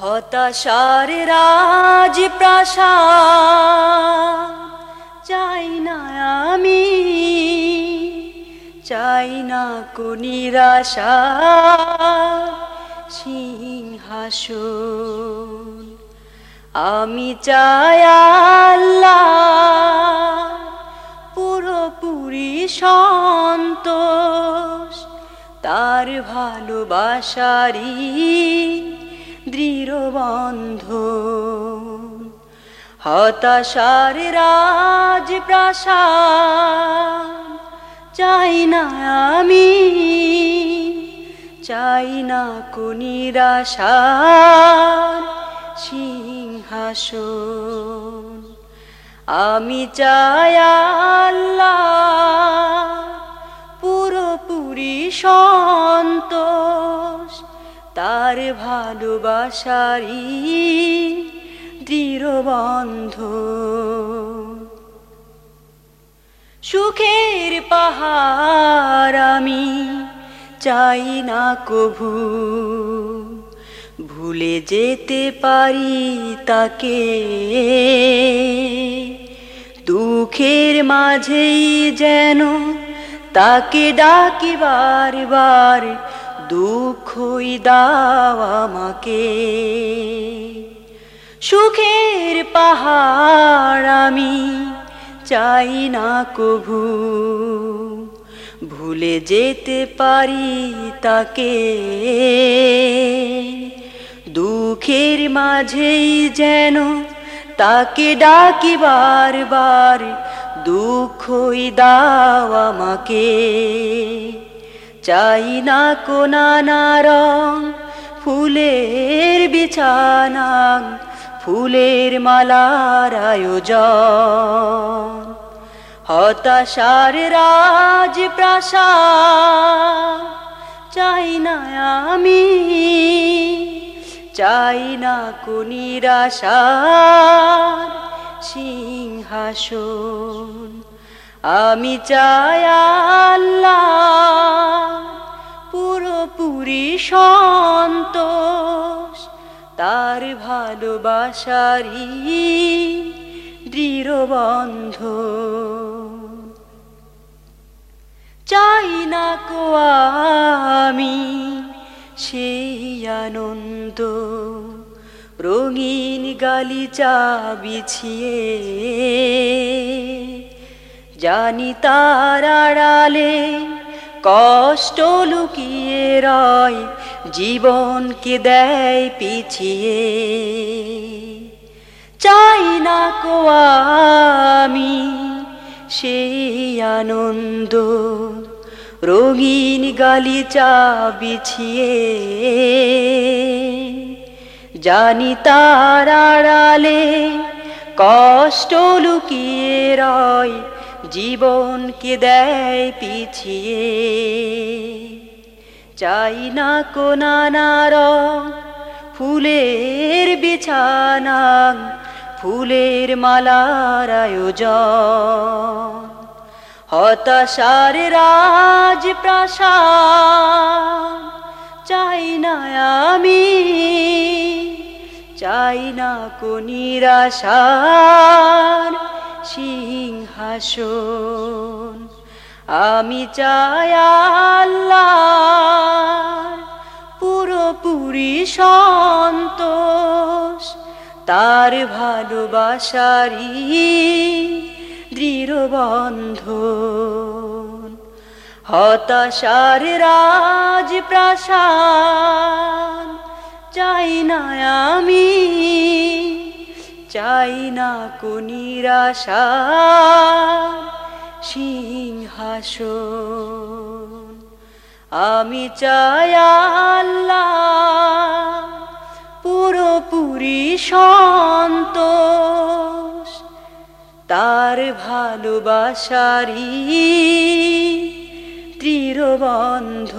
হতাশার রাজ চাই না আমি, চাই না কো নিরাশা। সিংহাসন, আমি চাই আল্লাহ পুরোপুরি সন্তোষ। তার ভালোবাসারি দৃঢ় বন্ধ হতাশার রাজ প্রাসাদ চাই না আমি, চাই না কো নিরাশার সিংহাসন। আমি চাই আল্লাহ পুরোপুরি সন্তোষ তার ভালোবাসারি দৃঢ় বন্ধ সুখের পাহাড় আমি চাই না কভু, ভুলে যেতে পারি তাকে। দুঃখের মাঝেই যেন তাকে ডাকি বারবার দুঃখই দাও আমাকে। সুখের পাহাড় আমি চাই না কভু। ভুলে যেতে পারি তাকে। দুঃখের মাঝেই যেন তাকে ডাকি বারবার দুঃখই দাও আমাকে। চাই না কো রং। ফুলের বিছানা, ফুলের মালার আয়োজন। হতাশার রাজ প্রাসাদ, চাই না আমি। চাই না কো নিরাশার সিংহাসন। আমি চাই আল্লাহ পুরোপুরি সন্তোষ, তার ভালোবাসারি দৃঢ় বন্ধ। চাই না কো আমি সেই আনন্দ, রঙিন গালিচা বিছিয়ে। জানি তার আড়ালে কষ্ট লুকিয়ে রয় জীবনকে দেয় পিছিয়ে। চাই না কো আমি সেই আনন্দ, রঙিন গালিচা বিছিয়ে। জানি তার আড়ালে কষ্ট লুকিয়ে রয় জীবনকে দেয় পিছিয়ে। চাই না কো নানার ফুলের বিছানা, ফুলের মালার আয়োজন। হতাশার রাজ প্রাসাদ, চাই না আমি, চাই না কো নিরাশার। সিংহাসন। আমি চাই আল্লাহ পুরোপুরি সন্তোষ। তার ভালোবাসারি দৃঢ় বন্ধন। হতাশার রাজ প্রাসাদ চাই না আমি। চাই না কো নিরাশা সিংহাসন। আমি চাই পুরোপুরি সন্তোষ তার ভালোবাসারি দৃঢ় বন্ধ